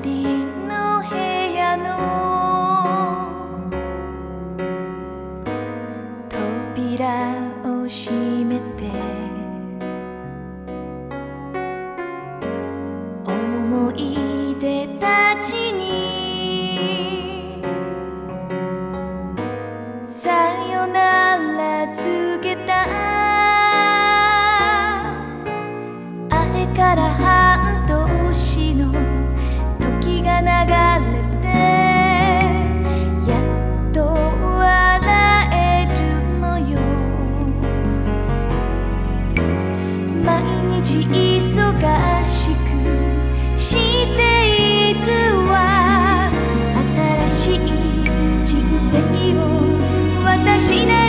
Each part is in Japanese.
の部屋の扉を閉めて忙しくしているわ。新しい人生を私な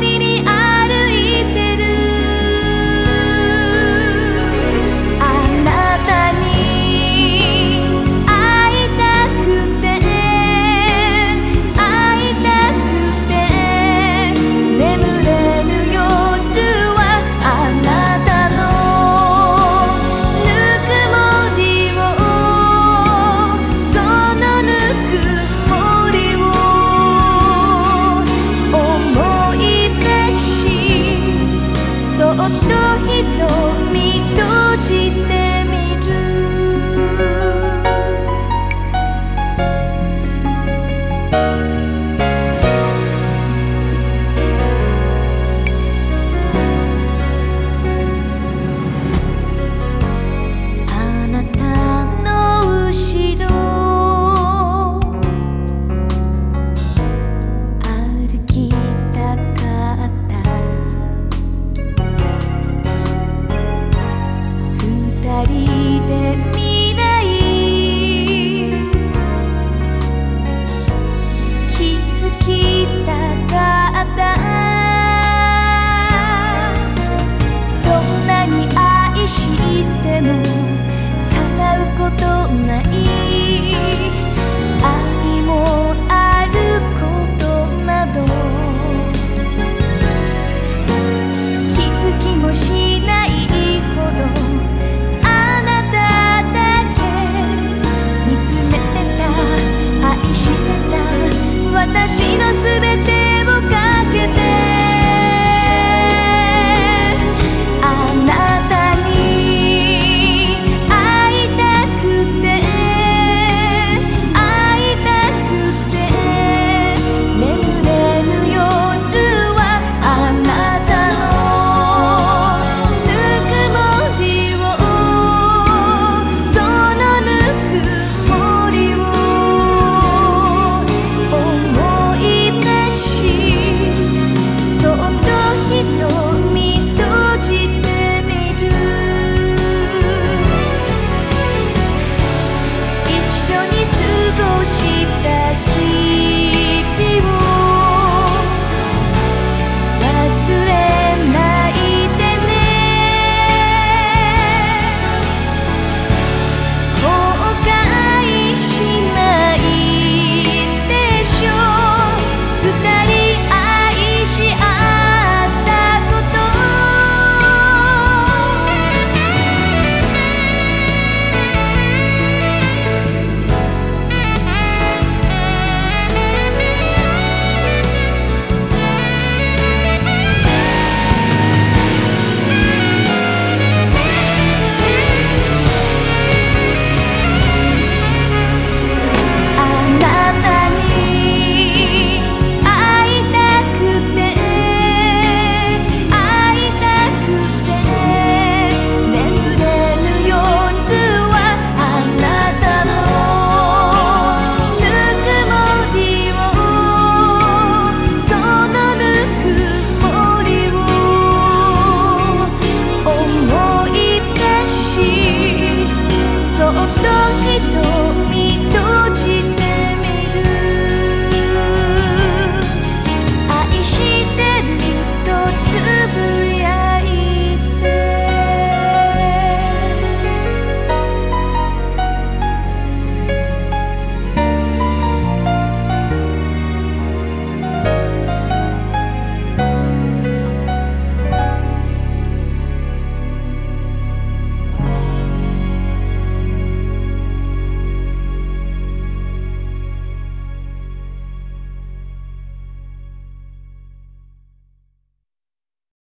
todo. secreto.